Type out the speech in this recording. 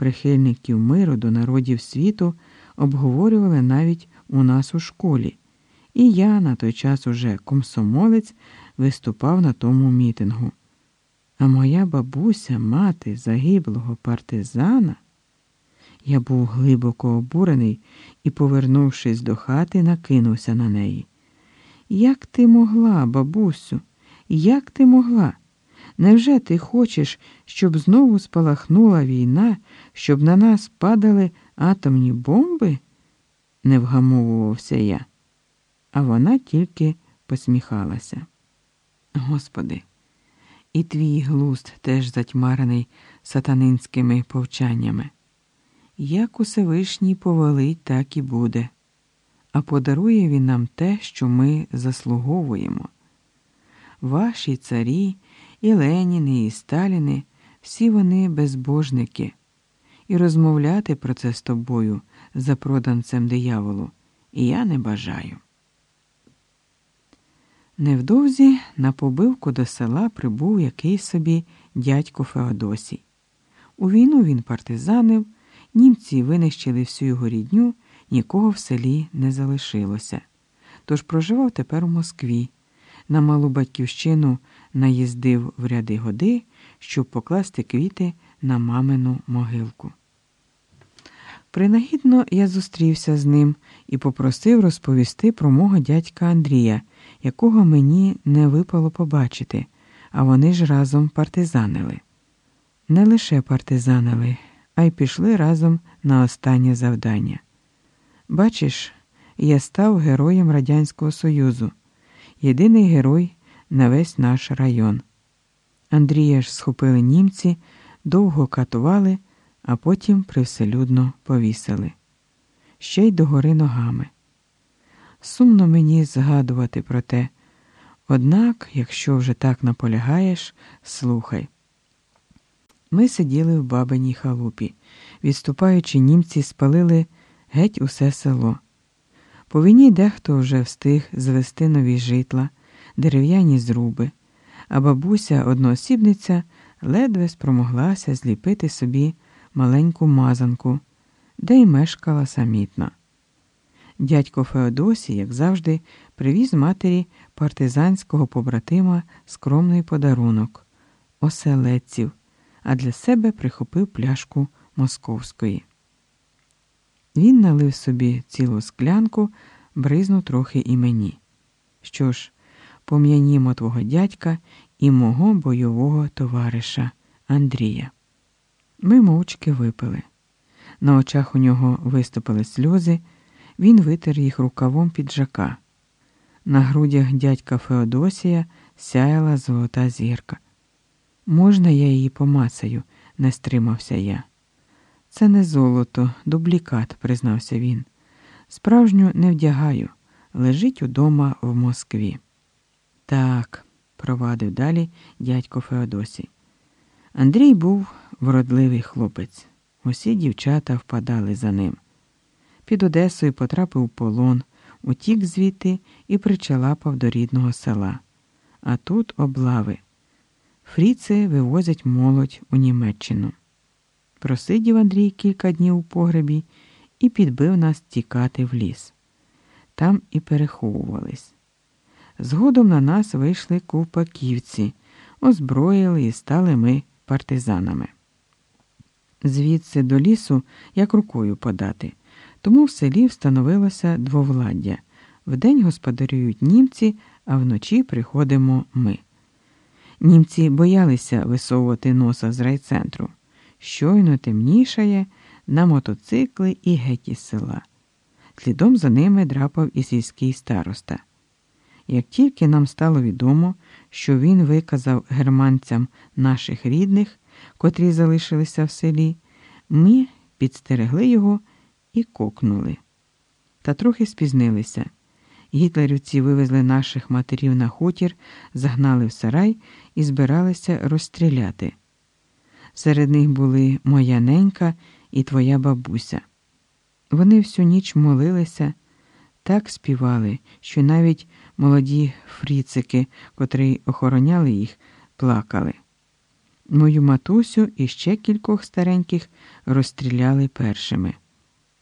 прихильників миру до народів світу обговорювали навіть у нас у школі, і я на той час уже комсомолець виступав на тому мітингу. А моя бабуся, мати загиблого партизана. Я був глибоко обурений і, повернувшись до хати, накинувся на неї. Як ти могла, бабусю, як ти могла? Невже ти хочеш, щоб знову спалахнула війна, щоб на нас падали атомні бомби? не вгамовувався я, а вона тільки посміхалася. Господи, і твій глуст теж затьмарений сатанинськими повчаннями. Як Усевишній повелить, так і буде, а подарує він нам те, що ми заслуговуємо. Ваші царі, і Леніни, і Сталіни, всі вони безбожники, і розмовляти про це з тобою, за проданцем дияволу, я не бажаю. Невдовзі на побивку до села прибув якийсь собі дядько Феодосій. У війну він партизанив, німці винищили всю його рідню, нікого в селі не залишилося. Тож проживав тепер у Москві. На малу батьківщину наїздив в ряди годи, щоб покласти квіти на мамину могилку. Принагідно я зустрівся з ним і попросив розповісти про мого дядька Андрія, якого мені не випало побачити, а вони ж разом партизанили. Не лише партизанили, а й пішли разом на останнє завдання. Бачиш, я став героєм Радянського Союзу, єдиний герой на весь наш район. Андрія ж схопили німці, довго катували а потім привселюдно повісили. Ще й догори ногами. Сумно мені згадувати про те, однак, якщо вже так наполягаєш, слухай. Ми сиділи в бабиній халупі, відступаючи, німці спалили геть усе село. По війні дехто вже встиг звести нові житла, дерев'яні зруби, а бабуся одноосібниця ледве спромоглася зліпити собі маленьку мазанку, де й мешкала самітно. Дядько Феодосій, як завжди, привіз матері партизанського побратима скромний подарунок оселедців, а для себе прихопив пляшку московської. Він налив собі цілу склянку, бризнув трохи і мені. Що ж, пом'янімо твого дядька і мого бойового товариша Андрія. Ми мовчки випили. На очах у нього виступили сльози, він витер їх рукавом піджака. На грудях дядька Феодосія сяяла золота зірка. Можна я її помацаю, не стримався я. Це не золото, дублікат, признався він. Справжню не вдягаю, лежить удома в Москві. Так, провадив далі дядько Феодосій. Андрій був вродливий хлопець. Усі дівчата впадали за ним. Під Одесою потрапив у полон, утік звідти і причалапав до рідного села. А тут облави. Фріци вивозять молодь у Німеччину. Просидів Андрій кілька днів у погребі і підбив нас тікати в ліс. Там і переховувались. Згодом на нас вийшли ковпаківці, озброїли і стали ми партизанами. Звідси до лісу як рукою подати, тому в селі встановилося двовладдя. Вдень господарюють німці, а вночі приходимо ми. Німці боялися висовувати носа з райцентру. Щойно темнішає на мотоцикли і геть із села. Слідом за ними драпав і сільський староста. Як тільки нам стало відомо, що він виказав германцям наших рідних, котрі залишилися в селі, ми підстерегли його і кокнули. Та трохи спізнилися. Гітлерівці вивезли наших матерів на хутір, загнали в сарай і збиралися розстріляти. Серед них були моя ненька і твоя бабуся. Вони всю ніч молилися, так співали, що навіть молоді фріцики, котрі охороняли їх, плакали. Мою матусю і ще кількох стареньких розстріляли першими.